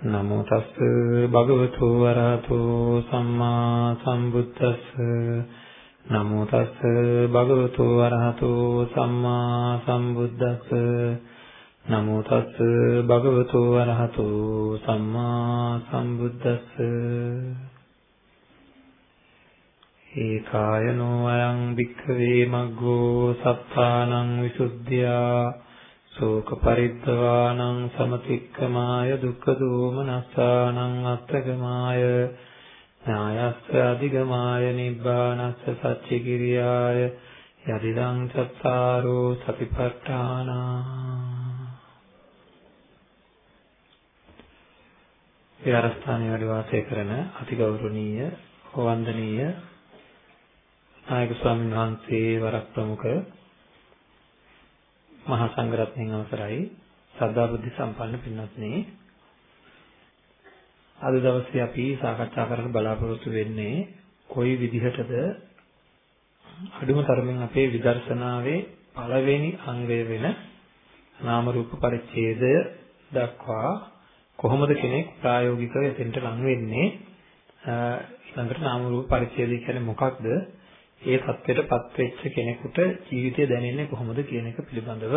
නමෝ තස් භගවතු වරහතෝ සම්මා සම්බුද්දස්ස. නමෝ තස් භගවතු වරහතෝ සම්මා සම්බුද්දස්ස. නමෝ තස් භගවතු වරහතෝ සම්මා සම්බුද්දස්ස. ඒකායනෝ අයං භික්ඛවේ මග්ගෝ සත්තානං විසුද්ධියා. ශෝක පරිද්දවානං සමතික්කමාය දුක්ඛ දෝමනස්සානං අත්තගමාය ඥායස්ස අධිගමාය නිබ්බානස්ස සච්චි කිරියාය යදිදං සත්තාරෝ සතිපට්ඨාන විහාරස්ථානයේ වැඩ වාසය කරන අතිගෞරවනීය වන්දනීය නායක ස්වාමීන් වහන්සේ වරක් ප්‍රමුඛ මහා සංඝරත්නයන් අවසරයි. සද්ධා බුද්ධ සම්පන්න පින්වත්නි. අද දවසේ අපි සාකච්ඡා කරන්න බලාපොරොත්තු වෙන්නේ කොයි විදිහටද අඩුම තරමින් අපේ විදර්ශනාවේ පළවෙනි අංගය වෙන නාම රූප පරිච්ඡේදය දක්වා කොහොමද කෙනෙක් ප්‍රායෝගිකව එතෙන්ට ලං වෙන්නේ? ඊළඟට නාම රූප පරිච්ඡේදය කියන්නේ මොකක්ද? ඒ தත්ත්වයටපත් වෙච්ච කෙනෙකුට ජීවිතය දැනෙන්නේ කොහොමද කියන එක පිළිබඳව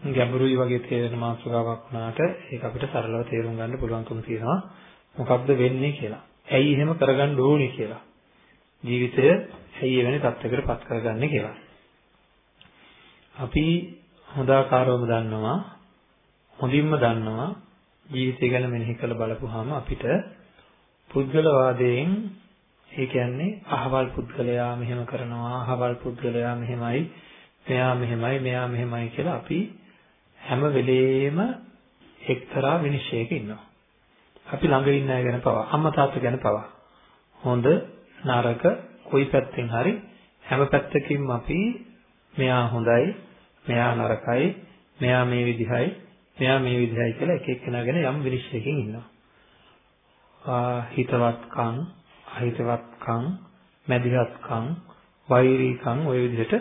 ගැඹුරුයි වගේ තේරෙන මාතෘකාවක් වුණාට ඒක අපිට සරලව තේරුම් ගන්න පුළුවන්කම තියෙනවා මොකක්ද වෙන්නේ කියලා. ඇයි එහෙම කරගන්න ඕනේ කියලා. ජීවිතය ඇයි එවැනි තත්ත්වයකටපත් කරගන්නේ කියලා. අපි හොඳාකාරවම දන්නවා හොඳින්ම දන්නවා ජීවිතය ගැන මෙනෙහි කරලා බලපුවාම අපිට පුද්ගලවාදයෙන් ඒ කියන්නේ අහවල් පුද්ගලයා මෙහෙම කරනවා අහවල් පුද්ගලයා මෙහෙමයි මෙයා මෙහෙමයි මෙයා මෙහෙමයි කියලා අපි හැම වෙලේම එක්තරා විනිශ්චයක ඉන්නවා. අපි ළඟ ඉන්න අය ගැන පවා අම්මා තාත්තා ගැන පවා හොඳ නරක කොයි පැත්තෙන් හරි හැම පැත්තකින්ම අපි මෙයා හොඳයි මෙයා නරකයි මෙයා මේ විදිහයි මෙයා මේ විදිහයි කියලා එක එක්කෙනා ගැන යම් විනිශ්චයකින් ඉන්නවා. හිතවත්කම් අහිතවත්කම්, මැදිහත්කම්, වෛරීකම් ওই විදිහට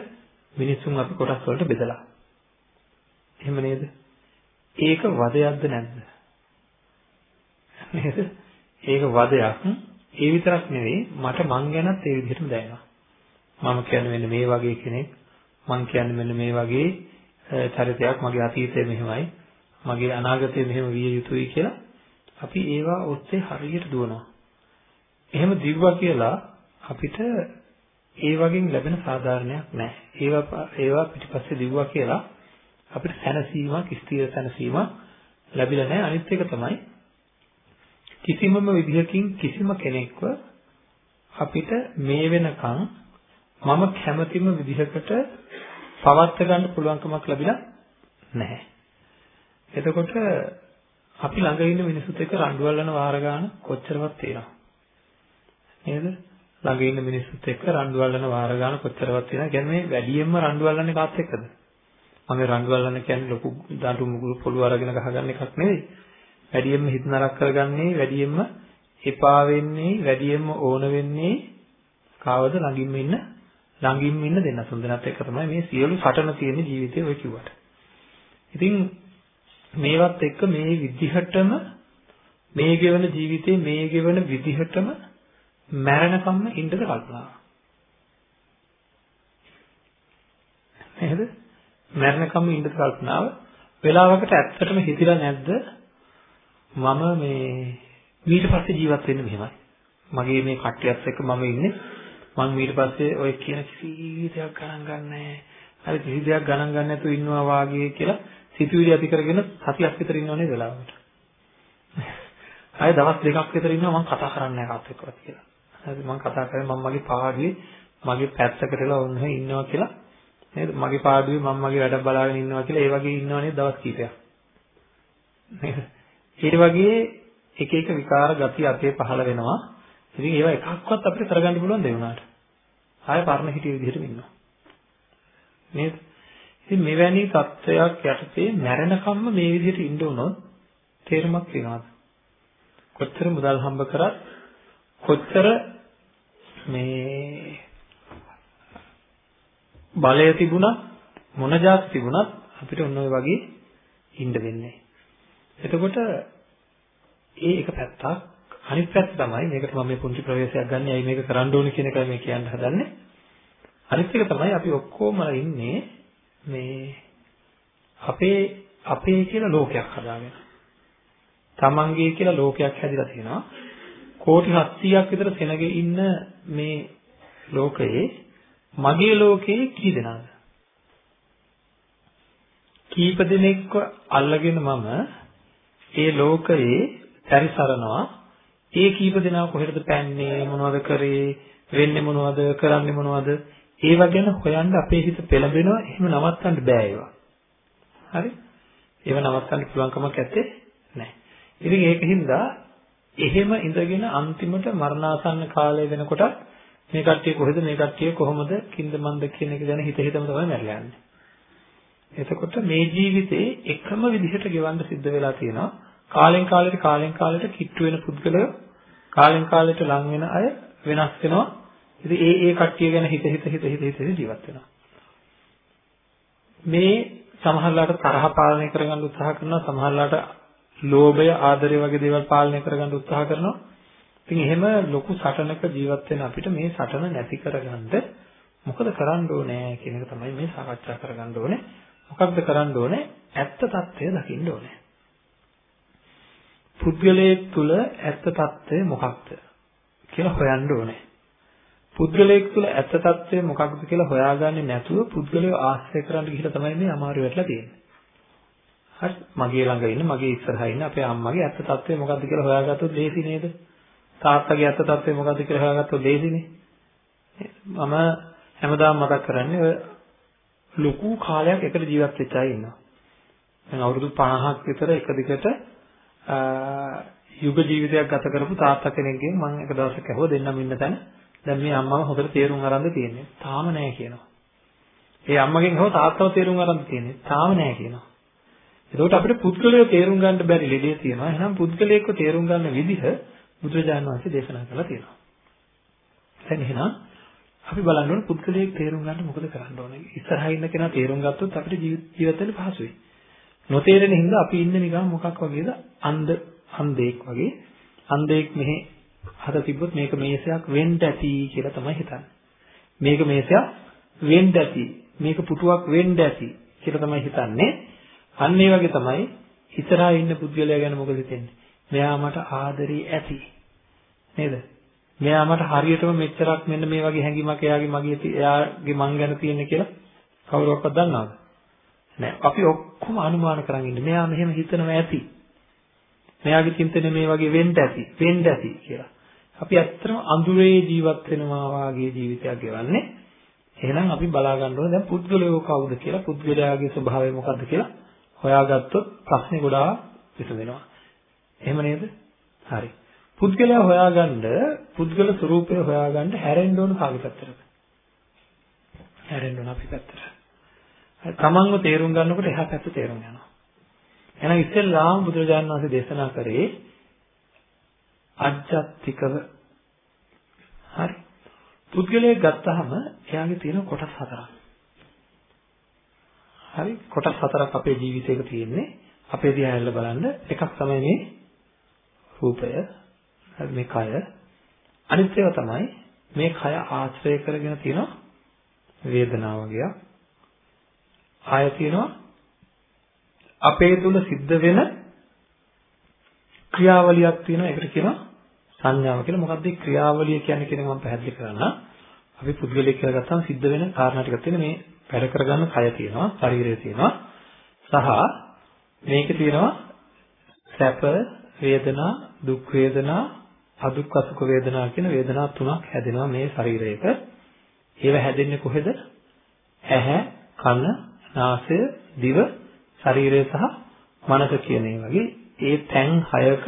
මිනිසුන් අපි කොටස් වලට බෙදලා. එහෙම නේද? ඒක වදයක්ද නැද්ද? නේද? ඒක වදයක්. ඒ විතරක් නෙවෙයි මට මං ගැනත් ඒ විදිහටම දැනෙනවා. මම කියන්නේ මෙන්න මේ වගේ කෙනෙක්. මං කියන්නේ මෙන්න මේ වගේ චරිතයක් මගේ අතීතය මෙහෙමයි. මගේ අනාගතය මෙහෙම විය යුතුයි කියලා අපි ඒවා ඔස්සේ හරියට දුවනවා. එහෙම දිව්වා කියලා අපිට ඒ වගේ ලැබෙන සාධාරණයක් නැහැ. ඒවා ඒවා පිටිපස්සේ දිව්වා කියලා අපිට සැනසීමක්, ස්ථිර සැනසීමක් ලැබිලා නැහැ. අනිත් එක තමයි කිසිමම විදිහකින් කිසිම කෙනෙක්ව අපිට මේ වෙනකන් මම කැමතිම විදිහකට පවත්ව ගන්න පුළුවන්කමක් ලැබිලා නැහැ. එතකොට අපි ළඟ ඉන්න මිනිසුත් එක්ක රණ්ඩු අල්ලන වාර ගන්න කොච්චරවත් තියෙනවා. නේද? ළඟ ඉන්න මිනිස්සුත් එක්ක රණ්ඩු අල්ලන වාර ගන්න කොච්චරවත් තියෙනවද? කියන්නේ මේ වැඩියෙන්ම රණ්ඩු අල්ලන්නේ කාත් එක්කද? මම රණ්ඩු අල්ලන්න කියන්නේ ලොකු දඬු මුගුරු පොළු අරගෙන ගහගන්න එකක් නෙවෙයි. වැඩියෙන්ම හිත නරක කරගන්නේ වැඩියෙන්ම එපා වෙන්නේ වැඩියෙන්ම ඕන වෙන්නේ කාවද ළඟින්ම ඉන්න ළඟින්ම ඉන්න දෙන්න සුන්දරත් එක්ක තමයි මේ සියලු සටන තියෙන ජීවිතේ ඔය කිව්වට. ඉතින් මේවත් එක්ක මේ විදිහටම මේ ගෙවන ජීවිතේ මේ ගෙවන විදිහටම මැරෙනකම්ම ඉන්නද කල්පනා. නේද? මැරෙනකම්ම ඉන්නද කල්පනාව. වෙලාවකට ඇත්තටම හිතිලා නැද්ද? මම මේ ඊට පස්සේ ජීවත් වෙන්න මෙහෙමයි. මගේ මේ කට්ටියත් එක්ක මම ඉන්නේ. මම ඊට පස්සේ ඔය කියන කිසි දෙයක් ගණන් ගන්නෑ. හරි කිසි දෙයක් ගණන් ගන්න නැතුව ඉන්නවා වාගේ කියලා සිතුවිලි ඇති කරගෙන සතියක් විතර ඉන්නවනේ වෙලාවට? ආයෙ දවස් දෙකක් විතර ඉන්නවා මම කතා කරන්නේ නැහැ කාත් එක්කවත් කියලා. හරි මම කතා කරන්නේ මම මගේ පාඩුවේ මගේ පැත්තකටලා ඔන්න ඉන්නවා කියලා නේද මගේ පාඩුවේ මම මගේ වැඩ බලාගෙන ඉන්නවා කියලා ඒ වගේ ඉන්නවා නේද දවස් කීපයක් නේද ඒ වගේ එක එක විකාර ගති අපේ පහළ වෙනවා. ඉතින් ඒවා එකක්වත් අපිට කරගන්න පුළුවන් දෙ වුණාට. ආය පරණ හිටිය විදිහටම ඉන්නවා. නේද? ඉතින් මෙවැනි தත්වයක් යටතේ මැරෙනකම්ම මේ විදිහට ඉන්න උනොත් තේරුමක් වෙනවද? කොච්චර මුදල් හම්බ කරත් කොච්චර මේ බලය තිබුණත් මොන જાති තිබුණත් අපිට ඔන්න ඔය වගේ ඉන්න වෙන්නේ. එතකොට ඒ එක පැත්තක් අනිත් පැත්ත තමයි මේකට මම මේ පුංචි ප්‍රවේශයක් ගන්න. ඇයි මේක කරන්න ඕනේ කියන එකයි මේ කියන්න හදන්නේ. අනිත් එක තමයි අපි ඔක්කොම ඉන්නේ මේ අපේ අපේ කියලා ලෝකයක් හදාගෙන. තමන්ගේ කියලා ලෝකයක් හැදිලා තියෙනවා. කෝටි 700ක් විතර සෙනගේ ඉන්න මේ ලෝකයේ මගේ ලෝකයේ කී දෙනාද? කීප දෙනෙක්ව අල්ලගෙන මම ඒ ලෝකයේ පරිසරනවා. ඒ කීප දෙනා කොහෙටද පැන්නේ මොනවද කරේ වෙන්නේ මොනවද කරන්නේ මොනවද ඒව ගැන හොයන්න අපේ හිත පෙළඹෙනවා එහෙම නවත්තන්න බෑ ඒවා. හරි? ඒව නවත්තන්න පුළුවන් කමක් නැත්තේ නැහැ. ඉතින් ඒකින්ද එහෙම ඉඳගෙන අන්තිමට මරණාසන්න කාලය වෙනකොට මේ කට්ටිය කොහෙද මේ කට්ටිය කොහොමද කින්ද මන්ද කියන එක ගැන හිත හිතම තමයි මැරලා යන්නේ. එතකොට මේ ජීවිතේ එකම විදිහට ගෙවන්න සිද්ධ වෙලා තියෙනවා. කාලෙන් කාලෙට කාලෙන් කාලෙට කිට්ටු වෙන පුද්ගලයෝ කාලෙන් කාලෙට ලං වෙන අය වෙනස් වෙනවා. ඉතින් ඒ ඒ කට්ටිය ගැන හිත හිත හිත හිත හිත ජීවත් වෙනවා. මේ සමහරලාට තරහ පාලනය කරගන්න උත්සාහ කරනවා සමහරලාට ලෝභය ආදරය වගේ දේවල් පාලනය කරගන්න උත්සාහ කරනවා. ඉතින් එහෙම ලොකු සටනක ජීවත් වෙන අපිට මේ සටන නැති කරගන්න මොකද කරන්න ඕනේ කියන එක තමයි මේ සාකච්ඡා කරගන්න ඕනේ. මොකක්ද කරන්න ඕනේ? ඇත්ත తත්වය දකින්න ඕනේ. පුද්ගලයෙක් තුල ඇත්ත తත්වය මොකක්ද කියලා හොයන්න ඕනේ. පුද්ගලයෙක් තුළ ඇත්ත తත්වය මොකක්ද කියලා හොයාගන්නේ නැතුව පුද්ගලයා ආශ්‍රය කරන්න ගිහිල්ලා තමයි මේ අමාරු වෙట్లా තියෙන්නේ. හරි මගේ ළඟ ඉන්න මගේ ඉස්සරහා ඉන්න අපේ අම්මගේ ඇත්ත తත්වය මොකක්ද කියලා හොයාගත්තොත් ලේසි නේද? තාත්තගේ ඇත්ත తත්වය මොකක්ද කියලා හොයාගත්තොත් ලේසිනේ. මම හැමදාම මතක් කරන්නේ ඔය ලොකු කාලයක් එකට ජීවත් වෙච්ච අය ඉන්නවා. දැන් අවුරුදු 50ක් විතර එක දිගට යුග ජීවිතයක් ගත කරපු තාත්තා කෙනෙක්ගෙන් මම එක දවසක් ඇහුවා දෙන්නම ඉන්න තැන දැන් මේ අම්මම හොඳට තේරුම් අරන්ද තියෙන්නේ. තාම නෑ කියනවා. ඒ අම්මගෙන් හව තාත්තව තේරුම් අරන්ද තියෙන්නේ. තාම නෑ කියනවා. එතකොට අපිට පුද්ගලයෝ තේරුම් ගන්න බැරි ලෙඩේ තියෙනවා. එහෙනම් පුද්ගලයෙක්ව තේරුම් ගන්න විදිහ බුදුරජාණන් වහන්සේ දේශනා කරලා තියෙනවා. දැන් එහෙනම් අපි බලන්න ඕනේ පුද්ගලයෙක් තේරුම් ගන්න මොකද කරන්න ඕනේ. ඉස්සරහා ඉන්න කෙනා තේරුම් ගත්තොත් අපිට ජීවිත වෙන්න පහසුයි. නොතේරෙන හින්දා අපි ඉන්නේ නිකන් මොකක් වගේද? අන්ධ අන්ධෙක් වගේ. අන්ධෙක් මෙහි හද තිබ්බොත් මේක මේසයක් වෙන්න ඇති කියලා තමයි හිතන්නේ. මේක මේසයක් වෙන්න ඇති. මේක පුටුවක් වෙන්න ඇති කියලා තමයි හිතන්නේ. අන්න ඒ වගේ තමයි ඉතරහා ඉන්න පුද්ගලයා ගැන මොකද හිතන්නේ? මෙයා මට ආදරේ ඇති. නේද? මෙයා මට හරියටම මෙච්චරක් මෙන්න මේ වගේ හැඟීමක් එයාගේ මගේ එයාගේ මං ගැන තියෙන කියලා කවුරක්වත් දන්නවද? නෑ. අපි ඔක්කොම අනුමාන කරන් ඉන්නේ. මෙයා මෙහෙම හිතනවා ඇති. මෙයාගේ චින්තනය මේ වගේ වෙන්න ඇති, වෙන්න ඇති කියලා. අපි ඇත්තටම අඳුරේ ජීවත් වෙනවා වාගේ ජීවිතයක් ගෙවන්නේ. එහෙනම් අපි බලා ගන්න ඕනේ දැන් පුද්ගලයෝ කවුද කියලා, පුද්ගලයාගේ ස්වභාවය මොකද්ද කියලා හොයාගත්තොත් ප්‍රශ්නේ ගොඩාක් විසඳෙනවා. එහෙම නේද? හරි. පුද්ගලයා හොයාගන්න, පුද්ගල ස්වરૂපය හොයාගන්න හැරෙන්න ඕන කාගේ පැත්තටද? හැරෙන්න ඕන අපි පැත්තට. හරි. තමන්ව තේරුම් ගන්නකොට එහා පැත්ත තේරුම් යනවා. එහෙනම් ඉස්සෙල්ලාම බුදුරජාණන් වහන්සේ දේශනා කරේ අජ්ජත්තිකව හරි. පුද්ගලයෙක් ගත්තාම එයාගේ තියෙන කොටස් හතරක්. හරි? කොටස් හතරක් අපේ ජීවිතේක තියෙන්නේ. අපේ දිහා ඇල්ල බලන්න. එකක් තමයි මේ රූපය. මේ කය. අනිත් ඒවා තමයි මේ කය ආශ්‍රය කරගෙන තියෙන වේදනාව වගේ ආය තියෙනවා අපේ තුල සිද්ධ වෙන ක්‍රියාවලියක් තියෙනවා. ඒකට කියනවා සංඥාව කියලා. මොකක්ද මේ ක්‍රියාවලිය කියන්නේ කියන මම පැහැදිලි කරන්න. අපි පුද්ගලයෙක් කියලා ගත්තාම සිද්ධ වෙන කාරණා ටිකක් තියෙන මේ වැඩ කරගන්න කය තියෙනවා, ශරීරය තියෙනවා. සහ මේකේ තියෙනවා සැප වේදනා, දුක් වේදනා, අදුක් අසුඛ වේදනා කියන වේදනා තුනක් හැදෙනවා මේ ශරීරයක. ඒව හැදෙන්නේ කොහෙද? ඇහැ, කන, නාසය, දිව, ශරීරය සහ මනස කියන ඒ වගේ ඒ තැන් හයක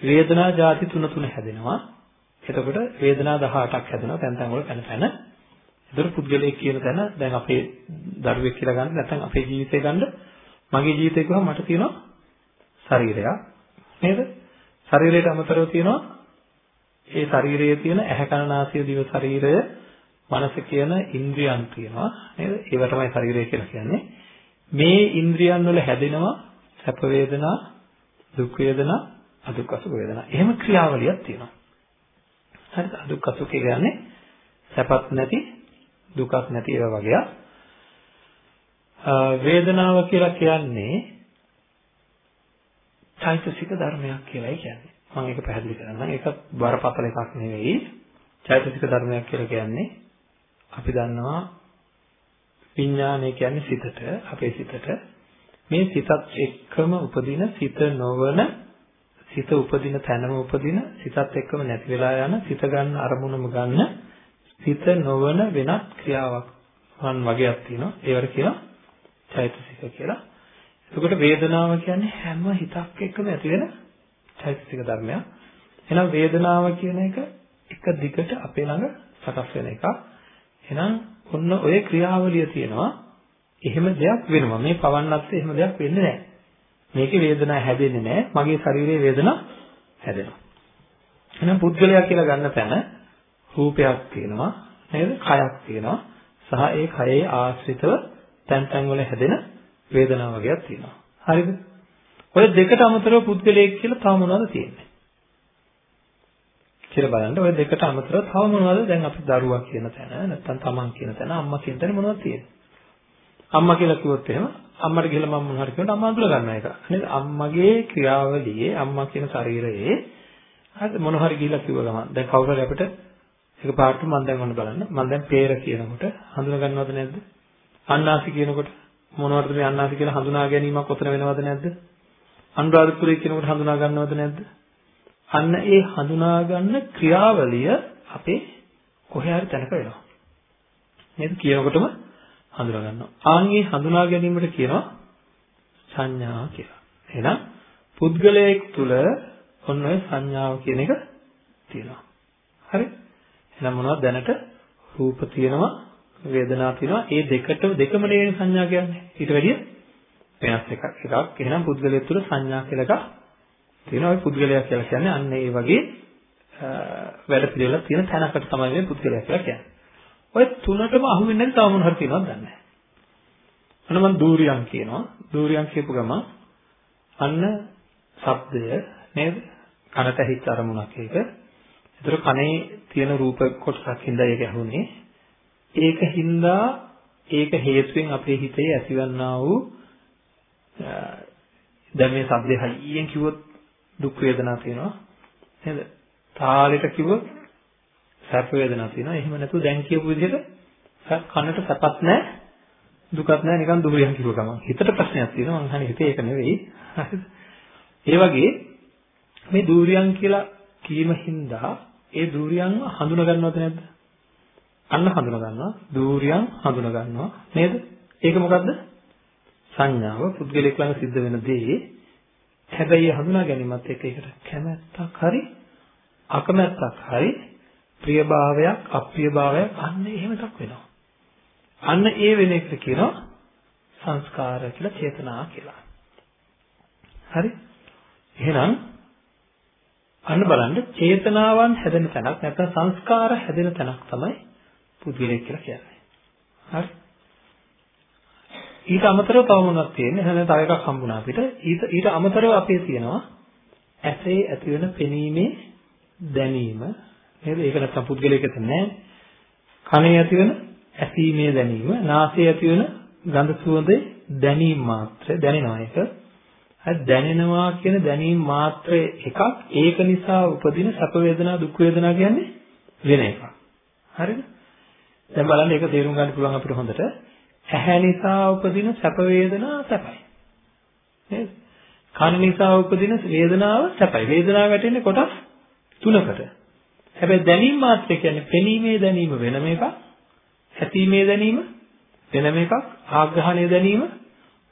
වේදනා ಜಾති තුන තුන හැදෙනවා. එතකොට වේදනා 18ක් හැදෙනවා තැන් තැන් වල පැන පැන. ඒතර පුද්ගලයෙක් කියන තැන දැන් අපේ දරුවෙක් කියලා ගන්න නැත්නම් අපේ ජීවිතය ගන්න මගේ ජීවිතය කියවම මට තියෙනවා ශරීරයක් නේද? ශරීරයට අමතරව තියෙනවා ඒ ශරීරයේ තියෙන ඇහැ කන නාසය දිව ශරීරය මනස කියන ඉන්ද්‍රියන් තියෙනවා නේද? ඒවා තමයි ශරීරය කියලා කියන්නේ. මේ ඉන්ද්‍රියන් වල හැදෙනවා සැප වේදනා, දුක් වේදනා, අදුක් අසුඛ වේදනා. එහෙම ක්‍රියාවලියක් තියෙනවා. හරිද? අදුක් අසුඛ කියන්නේ සැපත් නැති, දුකක් නැති ඒවා වගේ. වේදනාව කියලා කියන්නේ චෛතසික ධර්මයක් කියලායි කියන්නේ. මම ඒක පැහැදිලි කරන්නම්. ඒක බරපතල එකක් නෙවෙයි. චෛතසික ධර්මයක් කියලා කියන්නේ අපි දන්නවා විඥානය කියන්නේ සිතට, අපේ සිතට මේ සිතත් එක්කම උපදින සිත නොවන සිත උපදින තැනම උපදින සිතත් එක්කම නැති වෙලා යන සිත ගන්න අරමුණම ගන්න සිත නොවන වෙනත් ක්‍රියාවක් වන් වගේක් තියෙනවා. ඒවට කියනවා චෛතසික කියලා. එතකොට වේදනාව කියන්නේ හැම හිතක් එක්කම ඇති වෙන චෛතසික ධර්මයක්. එහෙනම් වේදනාව කියන එක එක දිගට අපේ ළඟ සකස් වෙන එකක්. එහෙනම් ඔන්න ඔය ක්‍රියාවලිය තියෙනවා. එහෙම දෙයක් වෙනවා. මේ පවන්නත් එහෙම දෙයක් වෙන්නේ නැහැ. මේකේ වේදනාව හැදෙන්නේ නැහැ. මගේ ශරීරයේ වේදනාව හැදෙනවා. එහෙනම් පුද්ගලයා කියලා ගන්න තැන රූපයක් තියෙනවා නේද? කයක් තියෙනවා. සහ ඒ කයේ ආශ්‍රිතව තැන් තැන් වල හැදෙන වේදනාව වගේක් තියෙනවා. හරිද? ඔය දෙකට අමතරව පුද්ගලයෙක් කියලා තව මොනවද තියෙන්නේ? කියලා බලන්න ඔය දෙකට අමතරව තව මොනවද දැන් අපි දරුවා කියන තැන නැත්නම් තමන් කියන තැන අම්මා කියන තැන මොනවද තියෙන්නේ? අම්මා කියලා කිව්වොත් එහෙම අම්මට ගිහලා මම මොන හරි කියනකොට අම්මා අඳුර ගන්න එක. නේද? අම්මගේ ක්‍රියාවලියේ අම්මා කියන ශරීරයේ හරි මොන හරි ගිහලා කිව්ව ගමන් දැන් කවුරු හරි අපිට ඒක පාට මම දැන් ඔන්න බලන්න මම දැන් peer කියනකොට හඳුන ගන්නවද නැද්ද? අන්නාසි කියනකොට මොනවටද මේ අන්නාසි කියලා හඳුනා ගැනීමක් ඔතන වෙනවද නැද්ද? අනුරාධපුරේ කියනකොට හඳුනා ගන්නවද නැද්ද? අන්න ඒ හඳුනා ගන්න ක්‍රියාවලිය අපේ කොහේ හරි තැනක වෙනවා. නේද? කියනකොටම හඳුනා ගන්නවා. ආන්ගේ හඳුනා ගැනීමට කියනවා සංඥා කියලා. එහෙනම් පුද්ගලයෙක් තුල ඔන්න ඔය සංඥාව කියන එක තියෙනවා. හරි? එහෙනම් මොනවද දැනට රූප තියෙනවා වේදනා තියෙනවා. ඒ දෙකට දෙකම නේ සංඥා කියන්නේ. ඊට වැඩිය වෙනස් එකක්. එකක් එහෙනම් පුද්ගලයෙක් තුළ සංඥා කියලා එකක් තියෙනවා. ඒ පුද්ගලයා කියලා කියන්නේ අන්න ඒ වගේ වැඩ පිළිවෙලක් තියෙන තැනකට තමයි මේ පුද්ගලයා කියලා කියන්නේ. ඔය තුනටම අහු වෙන්නේ නැති තව මොන හරි තියෙනවද දන්නේ නැහැ. අන්න මම දූරියන් කියනවා. දූරියන් කියපු ගමන් අන්න ශබ්දය නේද? කනට හිත අරමුණක් ඒක. ඒතර කනේ තියෙන රූප කොටසක් හින්දා ඒක ඇහුනේ. ඒක හින්දා ඒක හේතුවෙන් අපේ හිතේ ඇතිවන්නා වූ දැන් මේ සද්දේ හයියෙන් කිව්වොත් දුක් වේදනා තියෙනවා නේද? තාලෙට කිව්වොත් සැප වේදනා තියෙනවා. එහෙම නැතුව දැන් කියපු විදිහට කනට සැපත් නැහැ දුකත් නැහැ නිකන් දුරියන් කිව්ව ගමන්. හිතට ප්‍රශ්නයක් තියෙනවා. මං අහන්නේ හිතේ ඒක නෙවෙයි. හරිද? ඒ වගේ මේ දුරියන් කියලා කීම හින්දා ඒ දුරියන්ව හඳුනා ගන්නවද නැද්ද? අන්න හඳුනා ගන්නවා. දූරියන් හඳුනා ගන්නවා. නේද? ඒක මොකද්ද? සංඥාව පුද්ගලික ළඟ සිද්ධ වෙන දේ. හැබැයි හඳුනා ගැනීමත් එක්ක ඒකට කැමැත්තක් හරි අකමැත්තක් හරි ප්‍රියභාවයක් අප්‍රියභාවයක් අන්න එහෙම එකක් වෙනවා. අන්න ඒ වෙන එකට කියනවා සංස්කාර කියලා චේතනා කියලා. හරි? එහෙනම් අන්න බලන්න චේතනාවන් හැදෙන තැනක් නැත්නම් සංස්කාර හැදෙන තැනක් තමයි පුද්ගලයෙක් කියලා කියන්නේ. හරි. ඊට අමතරව තව මොනවද තියෙන්නේ? එහෙනම් තව එකක් හම්බුණා අපිට. ඊට ඊට අමතරව අපේ තියෙනවා ඇසේ ඇතිවන පෙනීමේ දැනීම. නේද? ඒක නැත්තම් පුද්ගලයෙක් නැහැ. කනේ ඇතිවන ඇසීමේ දැනීම, නාසයේ ඇතිවන ගඳ සුවඳේ දැනීම මාත්‍රය දැනෙනවා ඒක. හරි දැනෙනවා කියන දැනීම මාත්‍රය එකක්. ඒක නිසා උපදින සැප වේදනා දුක් වේදනා කියන්නේ වෙන එකක්. හරිද? දැන් බලන්න ඒක තේරුම් ගන්න පුළුවන් අපිට හොඳට. ඇහැ නිසා උපදින සැප වේදනා සැපයි. නේද? කන නිසා උපදින වේදනාව සැපයි. වේදනාව වැටෙන්නේ කොටස් තුනකට. හැබැයි දැනීම මාත්‍රය කියන්නේ පෙනීමේ දැනීම වෙනම එකක්. ඇසීමේ දැනීම වෙනම එකක්. ආග්‍රහණය දැනීම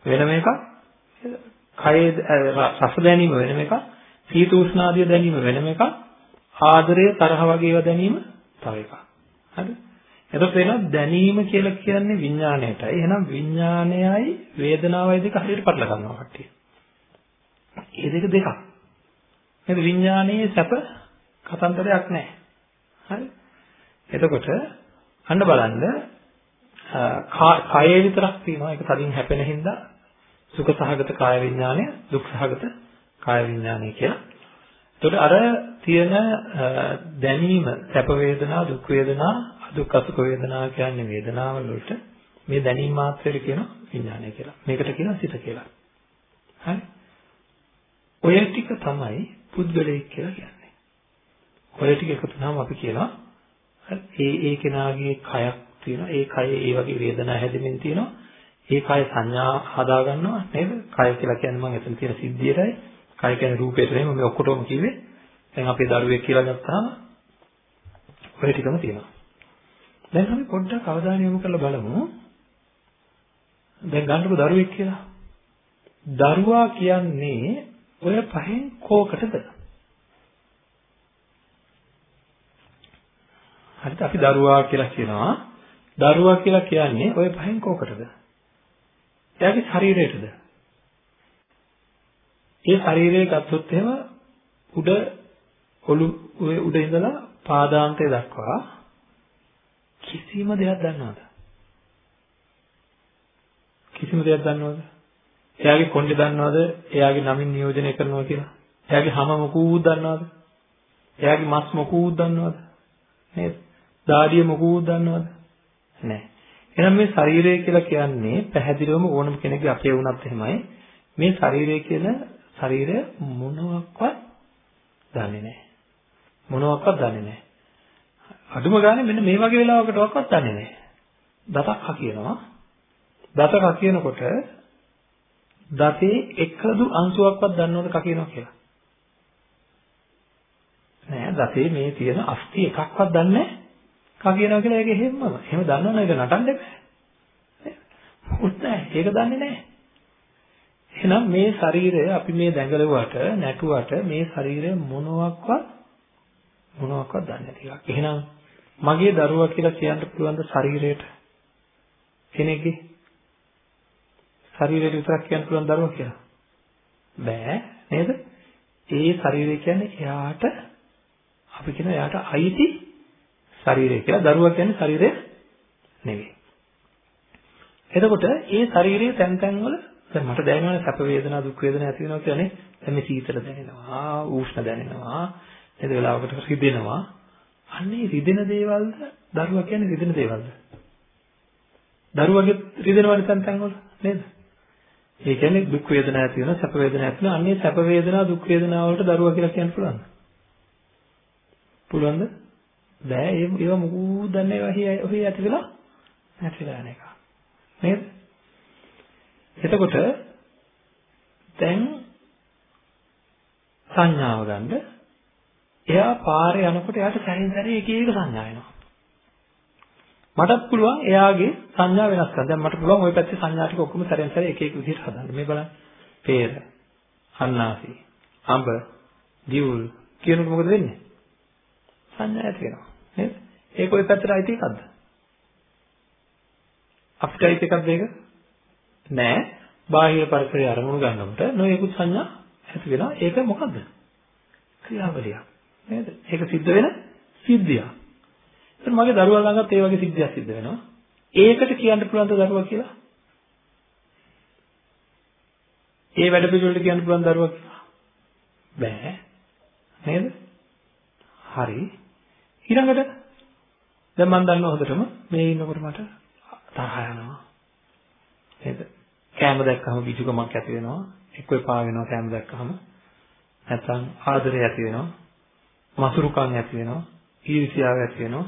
වෙනම එකක්. කයේ රස දැනීම වෙනම එකක්, සීත උෂ්ණ ආදිය දැනීම වෙනම එකක්, ආදරය තරහ වගේ ඒවා දැනීම තව එකක්. හරිද? එතකොට වෙනවා දැනීම කියලා කියන්නේ විඥාණයටයි. එහෙනම් විඥානයයි වේදනාවයි දෙක හරියට පටල ගන්නවා කට්ටිය. මේ දෙක දෙකක්. නේද විඥානයේ සැප කතන්දරයක් නැහැ. හරි? එතකොට අන්න බලන්න කායය විතරක් තියෙනවා. ඒක තදින් හැපෙන හින්දා සුඛ සහගත කාය විඥානය, දුක් සහගත කාය විඥානය කියලා. එතකොට අර තියෙන දැනීම, සැප වේදනා, දුක් වේදනා, දුක් අසුඛ වේදනා කියන්නේ වේදනාවල වලට මේ දැනීම මාත්‍රයට කියන විඥානය කියලා. මේකට කියනවා සිත කියලා. හරි? ඔය ටික තමයි පුද්ගලයෙක් කියලා කියන්නේ. ඔය ටික එකතු වුණාම අපි කියනවා ඒ ඒ කෙනාගේ කයක් තියෙනවා. ඒ කයේ ඒ වගේ වේදනා හැදෙමින් තියෙනවා. ඒ කය සංඥා හදා ගන්නවා නේද? කය කියලා කියන්නේ මම එතන තියෙන සිද්ධියටයි. කය කියන්නේ රූපයට නෙමෙයි මම ඔක්කොටම කිව්වේ. දැන් අපේ දරුවෙක් කියලා ගත්තාම ඔය ටිකම තියෙනවා. දැන් අපි පොඩ්ඩක් අවධානය යොමු කරලා බලමු. දැන් ගන්නකො දරුවෙක් කියලා. දරුවා කියන්නේ ඔය පහෙන් කෝකටද? හරිද? අපි දරුවා කියලා කියනවා. දරුවා කියලා කියන්නේ ඔය පහෙන් කෝකටද? එයාගේ ශරීරයටද? ඒ ශරීරය ගත්තොත් එහෙම උඩ ඔළුවේ උඩ ඉඳලා පාදාන්තය දක්වා කිසිම දෙයක් දන්නවද? කිසිම දෙයක් දන්නවද? එයාගේ කොණ්ඩේ දන්නවද? එයාගේ නමින් නියෝජනය කරනවා කියලා? එයාගේ හැම මොකුත් දන්නවද? එයාගේ මස් මොකුත් දන්නවද? නේද? දාඩිය මොකුත් දන්නවද? නැහැ. එහෙනම් මේ ශරීරය කියලා කියන්නේ පැහැදිලිවම ඕනම කෙනෙක්ගේ අපේ වුණත් එහෙමයි. මේ ශරීරය කියන ශරීරය මොනවාක්වත් දන්නේ නැහැ. මොනවාක්වත් දන්නේ නැහැ. අඩුම ගානේ මෙන්න මේ වගේ වෙලාවකටවත් දන්නේ නැහැ. දතක් හකියනවා. දත හකියනකොට දතේ එකදු අංශුවක්වත් දන්නවද කකියනවා කියලා? නෑ දතේ මේ තියෙන අස්ථි එකක්වත් දන්නේ නැහැ. කකියනවා කියලා ඒක එහෙමම. එහෙම දන්නවනේ ඒක නටන්න බෑ. මොකුත් නැහැ. ඒක දන්නේ නැහැ. එහෙනම් මේ ශරීරය අපි මේ දැඟලුවට නැටුවට මේ ශරීරය මොනවාක්වත් මොනවාක්වත් දන්නේ නැති එකක්. එහෙනම් මගේ දරුවා කියලා කියන්න පුළුවන් ද ශරීරයට කෙනෙක්ගේ ශරීරයට විතරක් කියන්න පුළුවන් දරුවා කියලා බෑ නේද ඒ ශරීරය කියන්නේ එයාට අපි කියන එයාට අයිති ශරීරය කියලා දරුවා කියන්නේ ශරීරය නෙවෙයි එතකොට ඒ ශරීරයේ තැන් තැන් වල දැන් මට දැනෙනවානේ සැප වේදනා දුක් වේදනා ඇති වෙනවා කියන්නේ දැන් මේ සීතල දැනෙනවා උෂ්ණ දැනෙනවා නේද වෙලාවකට රිදෙනවා අන්නේ රිදෙන දේවල්ද දරුවා කියන්නේ රිදෙන දේවල්ද? දරුවගේ රිදෙනවනේ තැන් තැන් වල නේද? ඒ කියන්නේ දුක් වේදනා ඇති වෙනවා සැප වේදනා ඇති වෙනවා අන්නේ සැප වේදනා දුක් වේදනා වලට දරුවා කියලා කියන්න පුළුවන්ද? පුළුවන්ද? බෑ ඒ ඒවා මොකුත් දන්නේ නැහැ ඔහි ඇති වෙලා නැති වෙලා යන එක. නේද? එතකොට දැන් සංඥාව ගන්න එයා පාරේ යනකොට එයාට සැරින් සැරේ එක එක සංඥා එනවා. මටත් පුළුවන් එයාගේ සංඥා වෙනස් කරන්න. දැන් මට පුළුවන් ওই පැත්තේ සංඥා ටික ඔක්කොම සැරෙන් සැරේ එක එක විදිහට හදන්න. මේ බලන්න. peer, අන්නාසි, අඹ, දියුල් කියනකොට මොකද වෙන්නේ? සංඥා ඇති වෙනවා. නේද? ඒක ওই පැත්තට අයිති එකක්ද? අපිට අයිති එකක්ද ඒක? නෑ. බාහිර පරිසරය අරමුණු ගන්නකොට නොයෙකුත් සංඥා ඇති වෙනවා. ඒක මොකද්ද? ක්‍රියාවලියක්. නේද? ඒක සිද්ධ වෙන සිද්ධියක්. එතන මගේ දරුවා ළඟත් ඒ වගේ සිද්ධියක් සිද්ධ වෙනවා. ඒකට කියන්න පුළුවන්ද දරුවා කියලා? ඒ වැඩ පිළිවෙලට කියන්න පුළුවන් දරුවා කියලා? බෑ. නේද? හරි. ඊළඟට දැන් මම දන්නවා හොඳටම මේ ඉන්නකොට මට තරහ යනවා. නේද? කැම දැක්කම විජුකමක් ඇති වෙනවා. එක්ක එපා වෙනවා කැම දැක්කම. නැත්නම් ආදරය ඇති වෙනවා. මසුරුකම් ඇති වෙනවා, ඊර්ෂ්‍යාව ඇති වෙනවා.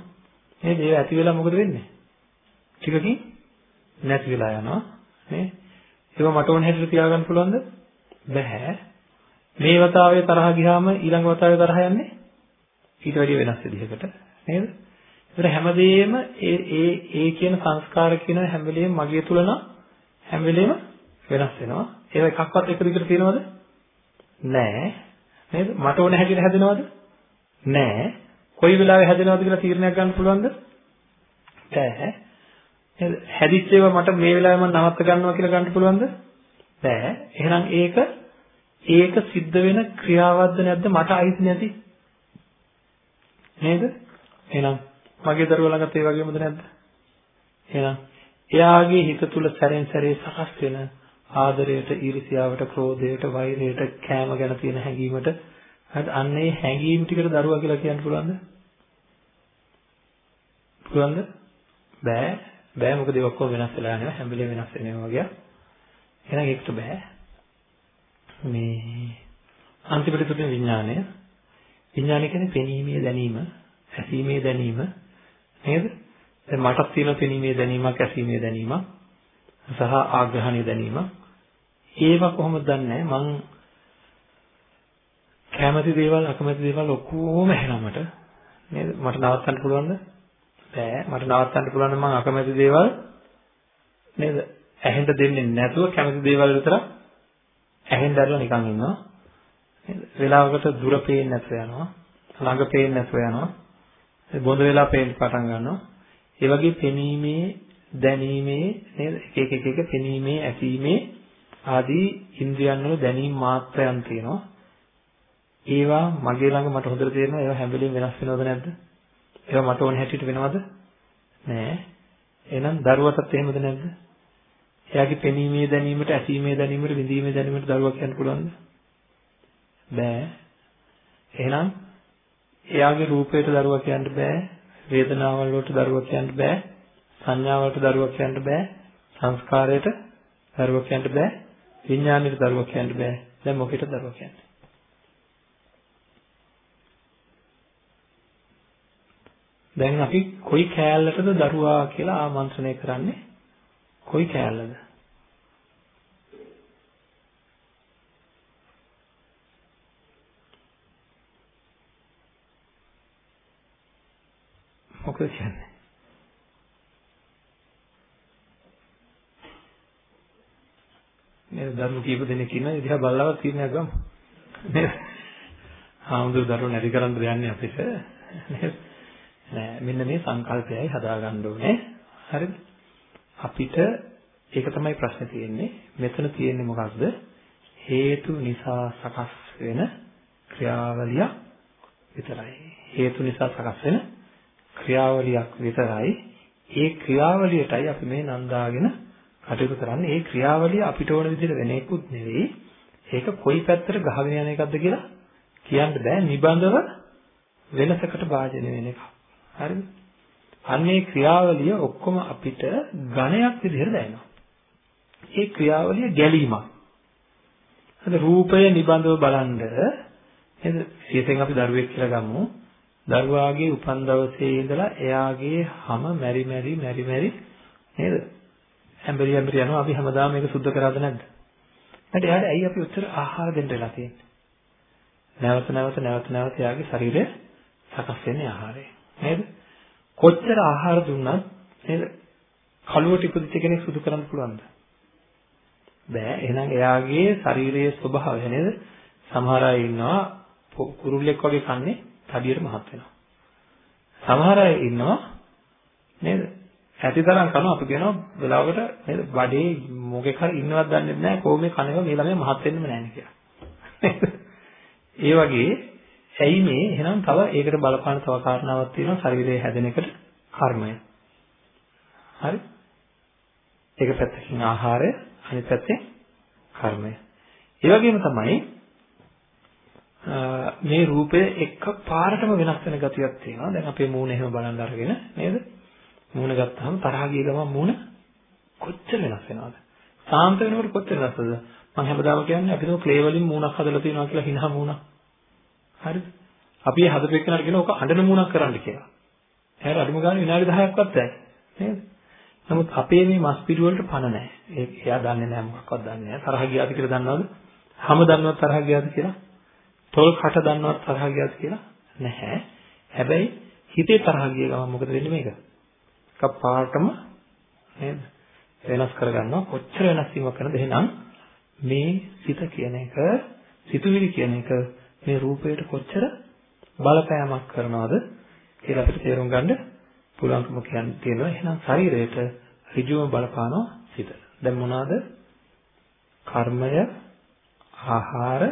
නේද? ඒ ඇති වෙලා මොකද වෙන්නේ? ටිකකින් නැති වෙලා යනවා. නේ? ඒක මට ඕන හැටියට තියාගන්න පුළුවන්ද? බැහැ. මේ වතාවේ තරහ ගියාම ඊළඟ වතාවේ තරහ යන්නේ ඊට වැඩිය වෙනස් විදිහකට නේද? ඒතර හැමදේම ඒ ඒ ඒ කියන සංස්කාර කියන හැම වෙලෙම මගේ තුල නම් හැම වෙලෙම වෙනස් වෙනවා. ඒව එකක්වත් එක දිගට තියෙනවද? නෑ. නේද? මට ඕන හැටියට හැදෙනවද? නෑ. කොයි වෙලාවෙ හැදෙනවද කියලා තීරණයක් ගන්න පුළුවන්ද? බෑ. නේද? හැදිච්ච ඒවා මට මේ වෙලාවේ මම නවත්ත ගන්නවා කියලා ගන්න පුළුවන්ද? බෑ. එහෙනම් ඒක ඒක සිද්ධ වෙන ක්‍රියාවක්ද නැද්ද මට අයිති නැති? නේද? එහෙනම් මගේ දරුවා ළඟත් ඒ වගේමද නැද්ද? එහෙනම් එයාගේ හිත තුල සැරෙන් සැරේ සකස් වෙන ආදරයට, ඊර්ෂ්‍යාවට, ක්‍රෝධයට, වෛරයට, කෑම ගැන තියෙන හැඟීමට හරි අන්න ඒ හැඟීම් ටිකට දරුවා කියලා කියන්න පුළුවන්ද? පුළුවන්ද? බෑ. බෑ මොකද ඒ ඔක්කොම වෙනස් වෙලා යනවා හැම වෙලේම වෙනස් වෙනවා වගේ. එහෙනම් ඒකට බෑ. මේ අන්තිමට තුන විඥානය. විඥානය කියන්නේ පෙනීමේ දැනීම, ඇසීමේ දැනීම නේද? දැන් මටත් තියෙන පෙනීමේ දැනීමක්, ඇසීමේ දැනීමක් සහ ආග්‍රහණීය දැනීමක්. ඒවා කොහොමද දන්නේ? මං කැමති දේවල් අකමැති දේවල් ඔක්කොම ඇහෙනවා මට. නේද? මට නවත්තන්න පුළුවන්ද? බෑ. මට නවත්තන්න පුළුවන් නම් මං අකමැති දේවල් නේද? ඇහෙන්න දෙන්නේ නැතුව කැමති දේවල් විතරක් ඇහෙන් දැරලා නිකන් ඉන්නවා. නේද? වෙලාවකට දුර පේන්නේ නැතුව යනවා. ළඟ පේන්නේ නැතුව යනවා. බොඳ වෙලා පේන්න පටන් ගන්නවා. ඒ වගේ පෙනීමේ, දැනීමේ නේද? එක එක එක එක පෙනීමේ, ඇසීමේ ආදී ඉන්ද්‍රියන් වල දැනීම් මාත්‍රයන් තියෙනවා. ඒවා මගේ ළඟ මට හොඳට තේරෙනවා. ඒවා හැම වෙලෙම වෙනස් වෙනවද නැද්ද? ඒවා මට ඕන හැටියට වෙනවද? නෑ. එහෙනම් දරුවටත් එහෙමද නැද්ද? එයාගේ පෙනීමේ දැනීමට, ඇසීමේ දැනීමට, විඳීමේ දැනීමට දරුවා කියන්න පුළුවන්ද? බෑ. එහෙනම් එයාගේ රූපයට දරුවා කියන්න බෑ. වේදනාවල් වලට දරුවා කියන්න බෑ. සංඥාවලට දරුවා කියන්න බෑ. සංස්කාරයට දරුවා කියන්න බෑ. විඥාණයට දරුවා කියන්න බෑ. දැන් මොකේට දරුවා කියන්නේ? දැන් අපි කොයි කෑල්ලටද දරුවා කියලා ආමන්ත්‍රණය කරන්නේ? කොයි කෑල්ලද? මොකද කියන්නේ? නේද දරුවෝ කීප දෙනෙක් ඉන්නවා ඒ දිහා බලලා තීරණයක් ගමු. නේද? ආමුදුර දරුවෝ නැති කරන්න දෙන්නේ අපිට නේද? නෑ මෙන්න මේ සංකල්පයයි හදාගන්න ඕනේ. හරිද? අපිට ඒක තමයි ප්‍රශ්නේ තියෙන්නේ. මෙතන තියෙන්නේ මොකක්ද? හේතු නිසා සකස් වෙන ක්‍රියාවලියක් විතරයි. හේතු නිසා සකස් වෙන ක්‍රියාවලියක් විතරයි. ඒ ක්‍රියාවලියටයි අපි මේ නන්දාගෙන කටයුතු කරන්නේ. ඒ ක්‍රියාවලිය අපිට ඕන විදිහට වෙන එකකුත් නෙවෙයි. ඒක කොයි පැත්තට ගහගෙන යන එකක්ද කියලා කියන්න බෑ. නිබඳව වෙනසකට භාජනය වෙන එක. හරිද? අන්නේ ක්‍රියාවලිය ඔක්කොම අපිට ඝණයක් විදිහට දැනෙනවා. ඒ ක්‍රියාවලිය ගැලීමක්. හරි රූපය නිබඳව බලනද නේද? සියයෙන් අපි දරුවෙක් කියලා ගමු. දරුවාගේ උපන් දවසේ ඉඳලා එයාගේ හැම මෙරි මෙරි මෙරි මෙරි නේද? හැම්බරි හැම්බරි යනවා අපි හැමදාම මේක සුද්ධ කරාද නැද්ද? නැත්නම් එයාට ඇයි අපි උත්තර ආහාර දෙන්න වෙලා තියෙන්නේ? නැවත නැවත නැවත නැවත එයාගේ ශරීරය සකස් වෙන්නේ ආහාරය. නේද? කොච්චර ආහාර දුන්නත් නේද? කලුවට ඉපදිච්ච කෙනෙක් සුදු කරන්න පුළුවන්ද? බෑ. එහෙනම් එයාගේ ශාරීරියේ ස්වභාවය නේද? සමහර අය ඉන්නවා කුරුල්ලෙක් වගේ කන්නේ තඩියට මහත් වෙනවා. සමහර අය ඉන්නවා නේද? ඇතිතරම් කරනවා අපි කියනවා වෙලාවකට නේද බඩේ මොකෙක් හරි ඉන්නවත් දන්නේ නැහැ කොහොමද කනක මේ ළමයා මහත් වෙන්නෙම නැහැ නේ කියලා. ඒ වගේ ඇයි මේ එහෙනම් තව ඒකට බලපාන තව කාරණාවක් තියෙනවා ශරීරයේ හැදෙන එකට කර්මය. හරි? ඒක පැත්තකින් ආහාරය අනිත් පැත්තේ කර්මය. ඒ වගේම තමයි මේ රූපය එක පාරටම වෙනස් වෙන ගතියක් තියෙනවා. දැන් අපේ මූණ එහෙම බලන් අරගෙන නේද? මූණ ගත්තාම තරහ ගිය ගමන් මූණ කොච්චර වෙනස් වෙනවද? සාන්ත වෙනකොට කොච්චර වෙනස්ද? මම හැමදාම කියන්නේ අපි තුමු ක්ලේ වලින් මූණක් හදලා තියෙනවා කියලා හිනහ මූණක්. හරිද? අපි මේ හදපු එකනට කියන ඕක අඬන මූණක් කරන්න කියලා. එයාට අඩුම ගානේ විනාඩි 10ක්වත් නැහැ. නේද? නමුත් අපේ මේ මස් පිටු වලට පණ නැහැ. ඒක එයා දන්නේ නැහැ මොකක්වත් දන්නේ නැහැ. තරහ ගියාද කියලා දන්නවද? හැම දන්නවත් තරහ ගියාද කියලා? තොල් කට දන්නවත් තරහ ගියාද කියලා? නැහැ. හැබැයි හිතේ තරහ ගිය ගමන් මොකද වෙන්නේ මේක? එකපාරටම නේද? වෙනස් කරගන්නවා කොච්චර වෙනස් වීමක් කරනද එහෙනම් මේ සිත කියන එක සිතුවිලි කියන එක මේ රූපයට කොච්චර බලපෑමක් කරනවද කියලා අපිට තේරුම් ගන්න පුළුවන්කම කියන්න තියෙනවා එහෙනම් ශරීරයට ඍජුවම බලපානවා සිත දැන් මොනවාද කර්මය ආහාර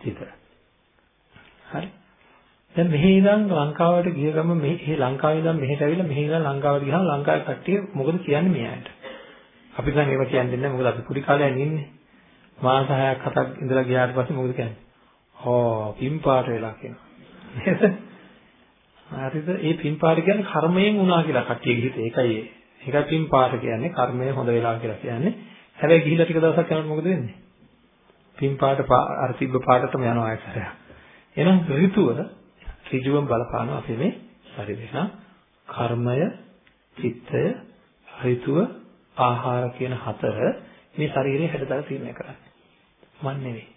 සිත හරි. දැන් මෙහි ඉඳන් ලංකාවට ගිය ගම මේ ලංකාවේ ඉඳන් මෙහෙට ඇවිල්ලා මෙහි ඉඳන් ලංකාවට ගියාම ලංකාවේ කට්ටිය මොකද කියන්නේ මෙයාට අපි දැන් ඒව කියන්නේ නැහැ. මොකද අපි කුඩි කාලයක් ඉන්නේ. මාස 6ක් 7ක් ඉඳලා ගියාට පස්සේ මොකද කියන්නේ? ඕ පින්පාට වෙලා කියනවා. නේද? හරිද? ඒ පින්පාට කියන්නේ කර්මයෙන් වුණා කියලා කට්ටියගේ හිතේ ඒකයි ඒකයි පින්පාට කියන්නේ. කර්මය හොඳ වෙලා කියලා කියන්නේ. හැබැයි ගිහිල්ලා ටික දවසක් යනකොට මොකද වෙන්නේ? පින්පාට අර තිබ්බ පාටටම යනවා ආයතරය එහෙනම් ඍතුව ඍජුවම බලපානවා අපි මේ ශරීරය. කර්මය, චිත්තය, ඍතුව, ආහාර කියන හතර මේ ශරීරයේ හැඩතල තීරණය කරන්නේ. මන් නෙවෙයි.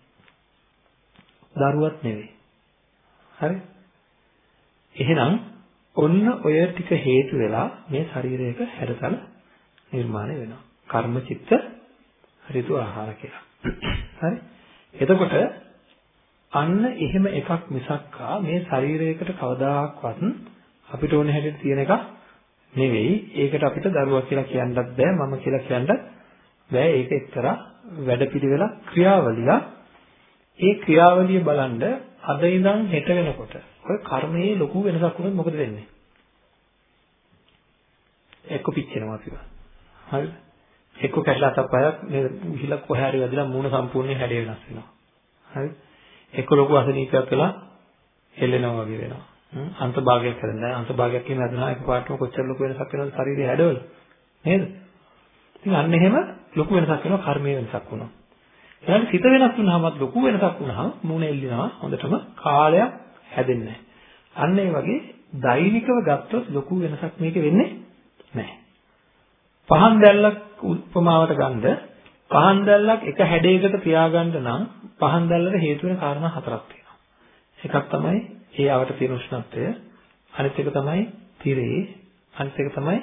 දරුවත් නෙවෙයි. හරි? එහෙනම් ඔන්න ඔය ටික හේතු වෙලා මේ ශරීරයක හැඩතල නිර්මාණය වෙනවා. කර්ම චිත්ත ඍතු ආහාර කියලා. හරි? එතකොට අන්න එහෙම එකක් මිසක්කා මේ ශරීරයකට කවදාකවත් අපිට ඕන හැටියට තියෙන එකක් නෙවෙයි. ඒකට අපිට දරුවා කියලා කියන්නත් බෑ, මම කියලා කියන්නත් බෑ. ඒක එක්තරා වැඩපිළිවෙලක් ක්‍රියාවලියක්. ඒ ක්‍රියාවලිය බලන්න අද ඉඳන් හෙට වෙනකොට ඔය කර්මයේ ලොකු වෙනසක් වුණොත් මොකද වෙන්නේ? එක්ක පිච්චෙනවා කියලා. හරිද? එක්ක කැඩලා අතපයක් මේ ගිහිලා කොහේ හරි වැදිලා මූණ සම්පූර්ණයෙන් හැඩය වෙනස් වෙනවා. හරිද? එක්ක ලොකු අසනීපයක් වෙලා හෙල්ලෙනවා වගේ වෙනවා. අන්තභාගයක් හැදෙනවා. අන්තභාගයක් කියන අදනා එකපාරටම කොච්චර ලොකු වෙනසක් වෙනවද ශරීරයේ හැඩවල. නේද? ඉතින් අන්න එහෙම ලොකු වෙනසක් වෙනවා කර්මයේ වෙනසක් වුණා. ඊළඟ සිත වෙනස් වුණාමත් ලොකු වෙනසක් වුණාම මූණ එල්ලිනවා හොඳටම කාලයක් හැදෙන්නේ අන්න ඒ වගේ දෛනිකව ගත්තොත් ලොකු වෙනසක් මේක වෙන්නේ නැහැ. පහන් දැල්ලක් උපමාවට ගන්නද පහන් දැල්ලක් එක හැඩයකට තියාගන්න නම් පහන් දැල්ලට හේතු වෙන කාරණා හතරක් තියෙනවා. එකක් තමයි ඒ අවට තියෙන උෂ්ණත්වය, අනිත් එක තමයි තිරේ, අනිත් එක තමයි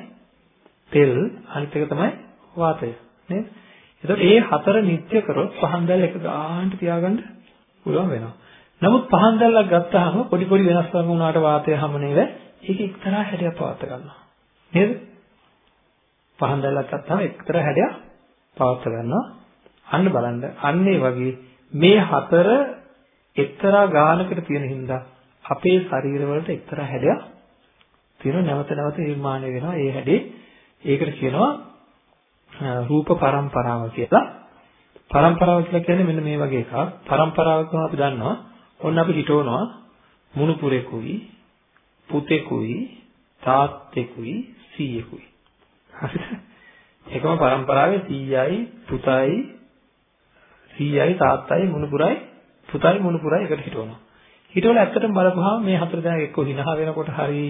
තෙල්, අනිත් එක තමයි වාතය. නේද? එතකොට මේ හතර නිත්‍ය කරොත් පහන් දැල්ල එක ගානට තියාගන්න පුළුවන් වෙනවා. නමුත් පහන් දැල්ලක් ගත්තාම පොඩි පොඩි වෙනස්කම් වුණාට වාතය හැම නේද? ඒක එක්තරා හැඩයක් පවත් ගන්නවා. නේද? පහන් දැල්ලක් ගත්තාම එක්තරා හැඩයක් පවත් ගන්නවා. අන්න බලන්න. අන්න වගේ මේ හතර එක්තරා ගානකට තියෙන හින්දා අපේ ශරීරවලට එක්තරා හැඩයක් තියෙන නැවත නැවත නිර්මාණය වෙනවා. ඒ හැඩේ ඒකට කියනවා රූප පරම්පරාව කියලා. පරම්පරාව කියලා කියන්නේ මෙන්න මේ වගේ එකක්. පරම්පරාවක් අපි දන්නවා. ඔන්න අපි හිතවනවා මුණුපුරෙකුයි පුතෙකුයි තාත්තෙකුයි සීයෙකුයි. හරිද? එකම પરම්පරාවේ 100යි පුතයි 100යි තාත්තයි මුණුපුරයි පුතයි මුණුපුරයි එකට හිටවනවා. හිටවලා ඇත්තටම බලපුවාම මේ හතර දෙනා එක්ක හිනහ වෙනකොට හරි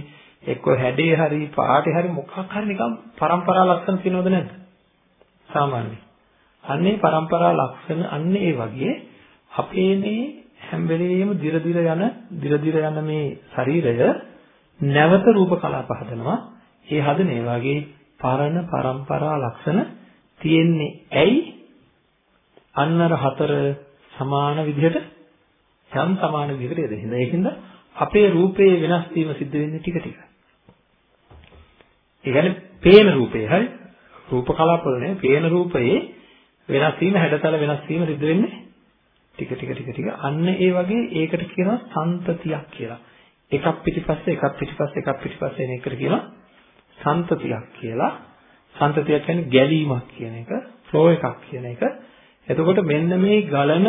එක්ක හැඩේ හරි පාටේ හරි මොකක් හරි නිකම් પરම්පරා ලක්ෂණ තියෙනවද නැද්ද? සාමාන්‍යයෙන්. අන්නේ પરම්පරා ලක්ෂණ අන්නේ ඒ වගේ අපේ මේ හැම වෙලෙම දිර දිර යන දිර දිර යන මේ ශරීරය නැවත රූප කලාප හදනවා. ඒ හදන ඒ වගේ පරණ પરම්පරා ලක්ෂණ තියෙන්නේ ඇයි? අන්න අර හතර සමාන විදිහට යම් සමාන විදිහට යෙදෙන. ඒකින්ද අපේ රූපයේ වෙනස් වීම සිද්ධ වෙන්නේ ටික ටික. ඒ කියන්නේ පේන රූපේ හරි රූප කලාපවල නේ පේන රූපයේ වෙනස් වීම හැඩතල වෙනස් වීම සිද්ධ වෙන්නේ ටික ටික ටික ටික අන්න ඒ වගේ ඒකට කියනවා සන්තතියක් කියලා. එකක් පිටිපස්සේ එකක් පිටිපස්සේ එකක් පිටිපස්සේ එන එකට කියනවා සන්තතියක් කියලා. සන්තතියක් කියන්නේ ගැලීමක් කියන එක, ෆ්ලෝ එකක් කියන එක. එතකොට මෙන්න මේ ගලන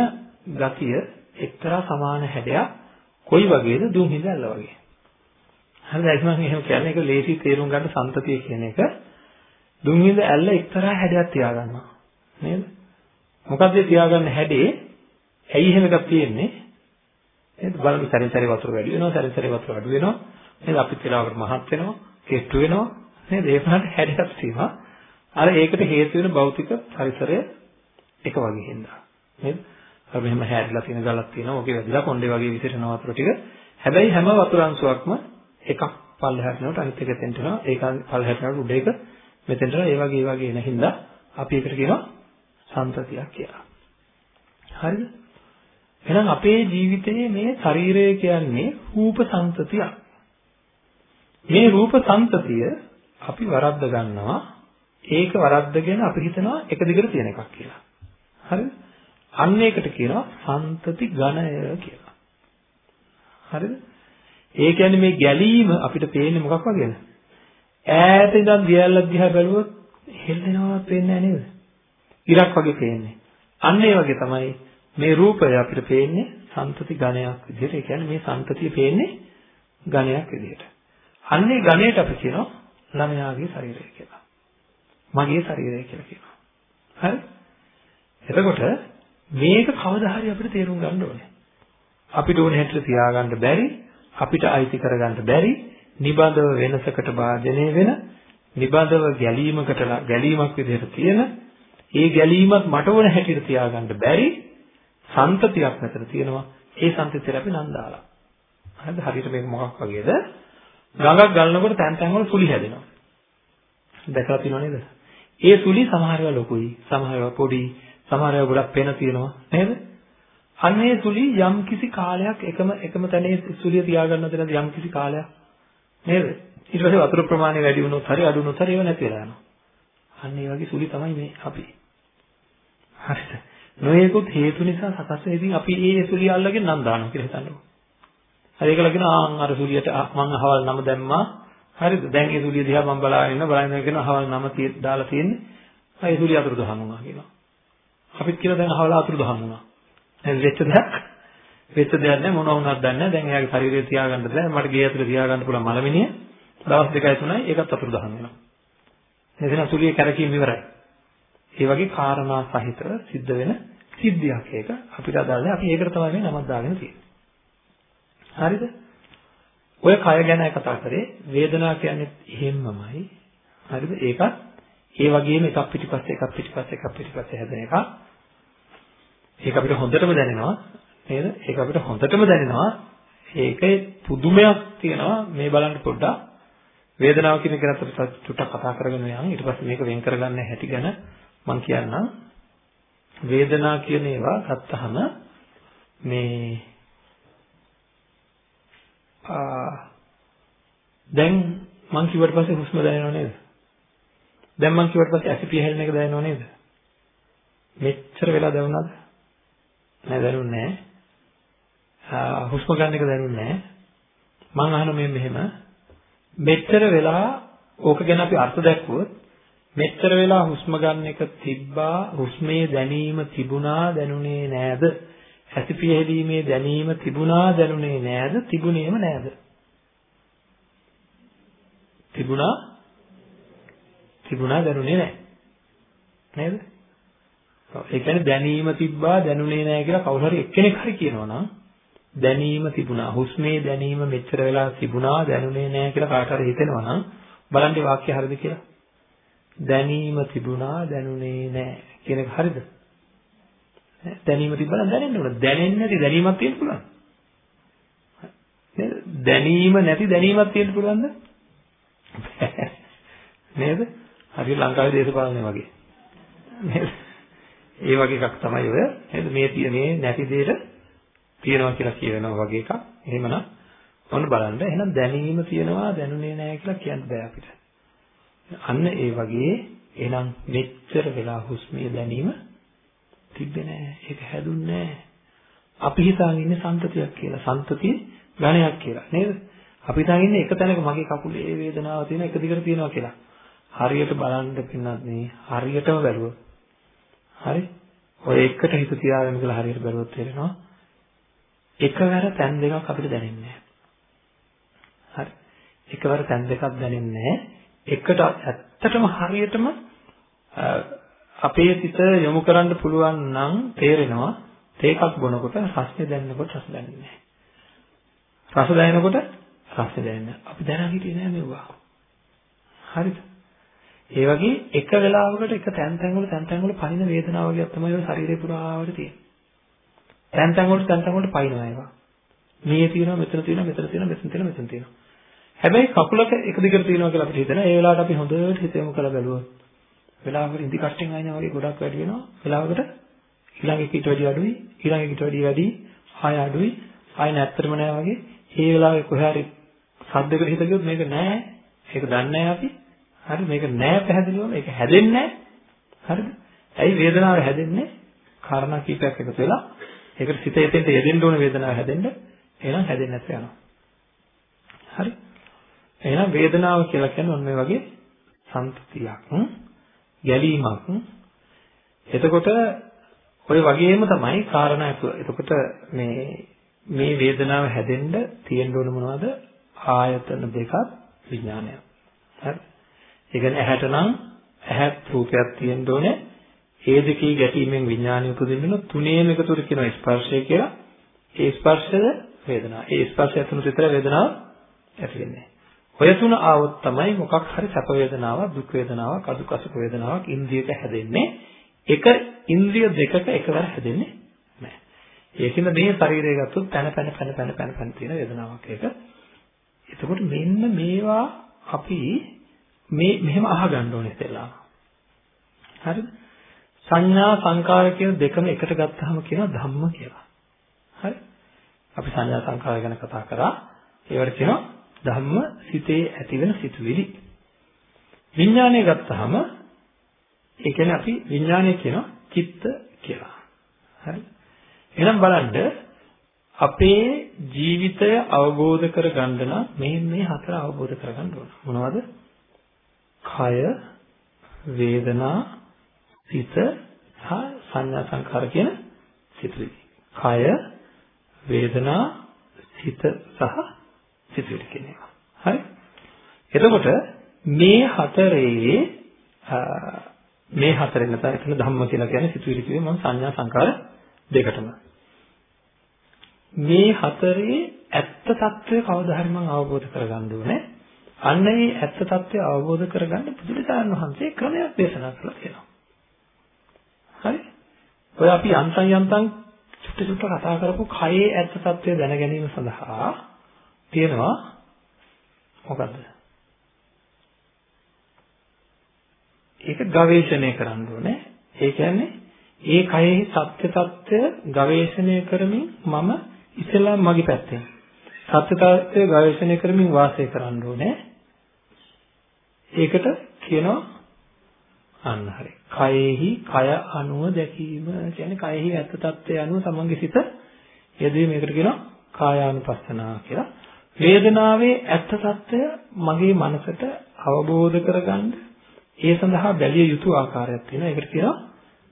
ගතිය එක්තරා සමාන හැඩයක් කොයි වගේද දුම් හිඳල්ල වගේ. හරිද? මම එහෙම කියන්නේ ඒක ලේසි තේරුම් ගන්න සන්තතිය කියන එක දුම් හිඳ ඇල්ල එක්තරා හැඩයක් තියාගන්නවා. නේද? මොකද්ද තියාගන්න හැඩේ? ඇයි එහෙම එකක් තියෙන්නේ? නේද? බලන්න සැරින් සැරේ වතුර වැඩි වෙනවා, සැරින් සැරේ වතුර අඩු වෙනවා. නේද? අපිත් වෙලාවකට මහත් වෙනවා, කෙට්ටු වෙනවා. නේද? ඒ වුණාට හැඩයක් තියෙනවා. අර ඒකට හේතු වෙන භෞතික පරිසරය එක වගේ හින්දා. නේද? අර මෙහෙම හැරිලා තියෙන ගලක් තියෙනවා. ඕකේ වැදිලා කොණ්ඩේ වගේ විසිරෙන වතුර ටික. හැබැයි හැම වතුර අංශුවක්ම එකක් පල්ලෙහාට යනකොට අනිත් එක තෙන්ට යනවා. ඒක පල්ලෙහාට යනකොට උඩ එක මෙතෙන්ට ඒ වගේ ඒ වගේ එන හින්දා අපි ඒකට කියනවා සම්පතියක් කියලා. හරිද? එහෙනම් අපේ ජීවිතයේ මේ ශරීරය කියන්නේ රූප සංතතියක්. මේ රූප සංතතිය අපි වරද්ද ගන්නවා. ඒක වරද්දගෙන අපි හිතනවා එක දිගට තියෙන එකක් කියලා. හරිද? අන්න ඒකට කියනවා සංතති ගණය කියලා. හරිද? ඒ කියන්නේ මේ ගැලීම අපිට පේන්නේ මොකක් වගේද? ඈත ඉඳන් දියැලක් දිහා බැලුවොත් හෙල්ලෙනවවත් පේන්නේ නැහැ නේද? ඉරක් වගේ පේන්නේ. අන්න ඒ වගේ තමයි මේ රූපය අපිට පේන්නේ සම්පති ගණයක් විදිහට. ඒ කියන්නේ මේ සම්පතිය පේන්නේ ගණයක් විදිහට. අන්නේ ගණයට අපි කියනවා ළමයාගේ ශරීරය කියලා. මගේ ශරීරය කියලා කියනවා. හරි? එතකොට මේක කවදා හරි අපිට තේරුම් ගන්න ඕනේ. අපිට ඕන හැටියට තියාගන්න බැරි, අපිට අයිති කරගන්න බැරි, නිබඳව වෙනසකට භාජනය වෙන, නිබඳව ගැලීමකට ගැලීමක් විදිහට තියෙන, ඒ ගැලීමත් මට ඕන හැටියට තියාගන්න බැරි සන්තතියක් මෙතන තියෙනවා. ඒ සන්තතියට අපි නම් දාලා. හරිද? හරියට මේක මොකක් වගේද? ගඟක් ගලනකොට තැන් තැන් වල සුලි හැදෙනවා. දැකලා තියෙනව නේද? ඒ සුලි සමහර ඒවා ලොකුයි, සමහර ඒවා පොඩි, සමහර ඒවා ගොඩක් පෙන තියෙනවා නේද? අන්නේ සුලි යම් කිසි කාලයක් එකම එකම තැනේ සුලිය තියාගන්න දෙනද යම් කිසි කාලයක් නේද? ඊට පස්සේ වතුර ප්‍රමාණය වැඩි වුණොත් හරි අඩු වුණොත් හරි ඒව නැති වෙලා යනවා. අන්න ඒ වගේ සුලි තමයි මේ අපි. හරිද? නොයෙකුත් හේතු නිසා සකස් වෙන ඉතින් අපි ඒ සුලිය අල්ලගෙන නම් දානවා කියලා හිතන්නකො. හරි ඒකලා කියන ආන් අර සුලියට මං අහවල් නම දැම්මා. හරිද? දැන් ඒ සුලිය දිහා මම බලාගෙන ඉන්න බලාගෙන කියන අහවල් නම දාලා තියෙන්නේ. ආ ඒ සුලිය අතුරුදහන් වුණා කියනවා. අපිත් කියලා දැන් අහවල් අතුරුදහන් වුණා. දැන් වෙච්ච දෙයක් වෙච්ච දෙයක් නෑ මොනවා වුණත් දන්නේ නෑ. දැන් එයාගේ ශරීරය තියාගන්න බෑ. මට ගේ ඇතුලේ තියාගන්න පුළුවන් මලමිනිය. දවස් දෙකයි තුනයි ඒකත් අතුරුදහන් වෙනවා. එතන සුලිය කැරකීම ඉවරයි. ඒ වගේ කාරණා සහිතව සිද්ධ වෙන සිද්ධියක් ඒක අපිට අදාළ නැහැ. අපි ඒකට තමයි මේ නමක් දාගෙන තියෙන්නේ. හරිද? ඔය කය ගැන කතා කරේ වේදනාව කියන්නේ එහෙම්මමයි. හරිද? ඒකත් ඒ වගේම එකක් පිටිපස්සේ එකක් පිටිපස්සේ එකක් පිටිපස්සේ හැදෙන එකක්. ඒක අපිට හොඳටම දැනෙනවා නේද? ඒක අපිට හොඳටම දැනෙනවා. ඒකේ පුදුමයක් තියෙනවා මේ බලන්න පොඩ්ඩක්. වේදනාව කියන එක ගැන අපි චුට්ටක් කතා කරගෙන යනවා. ඊට පස්සේ මේක වෙන් කරගන්න හැටි ගැන මම කියන්නම්. වේදනා කියන ඒවා ගත්තහම මේ ආ දැන් මං කිව්වට පස්සේ හුස්ම දැනෙනව නේද? දැන් මං කිව්වට පස්සේ ඇසිපිය හැලෙන එක දැනෙනව නේද? මෙච්චර වෙලා දැනුණාද? නෑ දැනුන්නේ නෑ. හුස්ම ගන්න එක දැනුන්නේ නෑ. මං අහන මේ මෙහෙම මෙච්චර වෙලා ඕක ගැන අපි අර්ථ දැක්වුවොත් මෙච්චර වෙලා හුස්ම ගන්න එක තිබ්බා හුස්මේ දැනීම තිබුණා දැනුනේ නෑද හැසිපිය හෙලීමේ දැනීම තිබුණා දැනුනේ නෑද තිබුණේම නෑද තිබුණා? තිබුණා දැනුනේ නෑ නේද? ඒ කියන්නේ දැනීම තිබ්බා දැනුනේ නෑ කියලා කවුරු හරි එක්කෙනෙක් හරි කියනවනම් දැනීම තිබුණා. හුස්මේ දැනීම මෙච්චර වෙලා තිබුණා දැනුනේ නෑ කියලා කාට හරි හිතෙනවනම් බලන්න වාක්‍ය හරිද කියලා. දැනීම තිබුණා දැනුනේ නැහැ කියන එක හරිද? දැනීම තිබ්බනම් දැනෙන්න ඕන. දැනෙන්නේ නැති දැනීමක් තියෙන්න පුළුවන්. නේද? දැනීම නැති දැනීමක් තියෙන්න පුළුවන්ද? නේද? හරි ලංකාවේ දේශපාලනය වගේ. නේද? ඒ වගේ එකක් තමයි ඔය. නේද? මේ තියෙන මේ නැති දෙයට තියනවා කියලා කියනවා වගේ එකක්. එහෙමනම් ඔන්න බලන්න. එහෙනම් දැනීම තියනවා දැනුනේ නැහැ කියලා කියන්න බෑ අපිට. අන්න ඒ වගේ එහෙනම් මෙච්චර වෙලා හුස්මිය දැනීම තිබ්බේ නෑ. ඒක හැදුන්නේ නෑ. අපි හිතාගෙන ඉන්නේ සන්තතියක් කියලා. සන්තතිය ගණයක් කියලා නේද? අපි හිතාගෙන ඉන්නේ එක තැනක මගේ කකුලේ වේදනාවක් තියෙන එක දිගට තියෙනවා කියලා. හරියට බලන්න පින්නත් නේ හරියටම බැලුවොත්. හරි? ඔය එකට හිත තියාගෙන ඉඳලා හරියට බැලුවොත් තේරෙනවා. එකවර තැන් දෙකක් අපිට දැනෙන්නේ නෑ. හරි. එකවර තැන් දෙකක් දැනෙන්නේ නෑ. එකට ඇත්තටම හරියටම අපේ සිත යොමු කරන්න පුළුවන් නම් තේරෙනවා තේකක් බොනකොට රසය දැනෙනකොට රස දැනෙන්නේ නැහැ. රස දැනෙනකොට රසය දැනෙන්නේ අපි දැනන් හිටියේ නෑ මේවා. හරිද? ඒ වගේ එක වෙලාවකට එක තැන් තැන් වල තැන් තැන් වල පනින වේදනාව වගේ තමයි ඔය ශරීරේ පුරාවට තියෙන්නේ. තැන් තැන් වල තැන් තැන් වල පනිනවා ඒවා. මේ තියෙනවා මෙතන තියෙනවා මෙතන තියෙනවා මෙතන තියෙනවා මෙතන තියෙනවා. හැබැයි කකුලක එක දිගට තියෙනවා කියලා අපිට හිතෙනවා. ඒ වෙලාවට අපි හොඳට හිත යොමු කරලා බැලුවොත් වෙලාවකට ඉදි කට්ටෙන් ආයෙ වගේ ගොඩක් වැඩි වෙනවා. වෙලාවකට ඊළඟ එකට වැඩි අඩුයි, ඊළඟ එකට වැඩි වැඩි, ආය අඩුයි, ආය නැත්තරම නෑ වගේ. මේ වෙලාවේ කොහේ හරි සද්දයකට හිත ගියොත් මේක නෑ. ඒක දන්නේ නෑ අපි. හරි මේක නෑ පැහැදිලිවම මේක හැදෙන්නේ නෑ. හරිද? ඇයි වේදනාව හැදෙන්නේ? කාරණා කීපයක් එකතු වෙලා ඒකට සිත එතෙන්ට යෙදෙන්න ඕන වේදනාව හැදෙන්න එහෙනම් හැදෙන්නේ නැත්නම් යනවා. හරි? එහෙනම් වේදනාව කියලා කියන්නේ ඔන්න මේ වගේ සම්පතියක්, ගැලීමක්. එතකොට ඔය වගේම තමයි කාරණා එතකොට මේ මේ වේදනාව හැදෙන්න තියෙන්න ඕන මොනවද? ආයතන දෙකක් විඥානයක්. හරි? ඒ කියන්නේ ඇහැට නම් ඇහත් රූපයක් තියෙන්න ඕනේ. ඒ දෙකේ ගැටීමෙන් විඥානය උපදින්න තුනේම එකතුවට කියනවා ස්පර්ශය කියලා. ඒ ස්පර්ශද වේදනාව. ඒ ස්පර්ශය තුන විතර වේදනාව ඇති වෙන්නේ. ඔය තුන ආවොත් තමයි මොකක් හරි සැප වේදනාවක්, දුක් වේදනාවක්, අදුක් අසුක වේදනාවක් ඉන්ද්‍රියක හැදෙන්නේ. එක ඉන්ද්‍රිය දෙකක එකවර හැදෙන්නේ නැහැ. ඒකින්ද මේ ශරීරය ගත්තොත් පැන පැන පැන පැන පැන පැන තියෙන වේදනාවක් ඒක. එතකොට මෙන්න මේවා අපි මේ මෙහෙම අහගන්න ඕනේ ඉතින්ලා. හරිද? සංඥා සංකාර කියන දෙකම එකට ගත්තාම කියනවා ධම්ම කියලා. හරි? අපි සංඥා සංකාර ගැන කතා කරා. ඒවට කියනවා ධම්ම සිතේ ඇතිවෙන සිතුවිලි. විඥානය ගත්තාම ඒ කියන්නේ අපි විඥානය කියනවා චිත්ත කියලා. හරි? එහෙනම් බලන්න අපේ ජීවිතය අවබෝධ කරගන්න නම් මේ මේ හතර අවබෝධ කරගන්න ඕන. මොනවද? කය, වේදනා, සිත සහ සංඥා සංකාර කියන සිතුවිලි. කය, වේදනා, සිත සහ සිතුවිලි කියන එක. හරි? එතකොට මේ හතරේ මේ හතරේ නැත්නම් එතන ධම්ම කියලා කියන්නේ සිතුවිලි කියේ මම සංඥා සංකාර දෙකටම. මේ හතරේ ඇත්ත తත්වය කවදා හරි මම අවබෝධ කරගන්න ඕනේ. අන්න ඒ ඇත්ත తත්වය අවබෝධ කරගන්න බුදුරජාණන් වහන්සේ ක්‍රමයක් දේශනා කළා කියලා. හරි? ඔය අපි යන්තම් යන්තම් චුට්ට චුට්ට කතා කරපු කයේ ඇත්ත తත්වය දැන ගැනීම සඳහා තියෙනවා මොකද්ද? ඒක ගවේෂණය කරන්න ඕනේ. ඒ කියන්නේ ඒ කයෙහි සත්‍ය తত্ত্বය ගවේෂණය කරමින් මම ඉස්සලා මගේ පැත්තෙන් සත්‍ය తত্ত্বය ගවේෂණය කරමින් වාසය කරන්න ඕනේ. ඒකට කියනවා අන්න හරි. කයෙහි කය අනුව දැකීම කියන්නේ කයෙහි ඇත්ත తত্ত্বය අනුව සමන්ගේ සිත යදී මේකට කියනවා කායානුපස්සනා කියලා. වේදනාවේ ඇත්ත తত্ত্বය මගේ මනසට අවබෝධ කරගන්න ඒ සඳහා බැලිය යුතු ආකාරයක් තියෙනවා. ඒකට කියනවා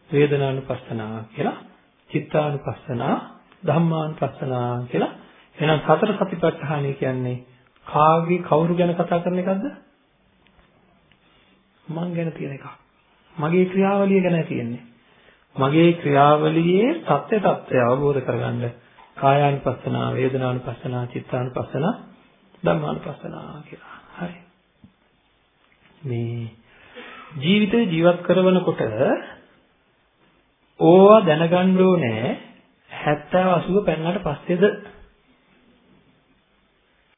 වේදනානුපස්සනා කියලා, චිත්තානුපස්සනා, ධම්මානුපස්සනා කියලා. එහෙනම් සතර සතිපට්ඨානය කියන්නේ කාගේ කවුරු ගැන කතා කරන එකක්ද? මං ගැන තියෙන එකක්. මගේ ක්‍රියාවලිය ගැන තියෙන්නේ. මගේ ක්‍රියාවලියේ தත්ත්‍ය தත්ත්‍ය අවබෝධ කරගන්න කායානුපස්සනා, වේදනානුපස්සනා, චිත්තානුපස්සනා, ධම්මානුපස්සනා කියලා. හරි. මේ ජීවිතේ ජීවත් කරනකොට ඕවා දැනගන්න ඕනේ 70 80 පෙන්නට පස්සේද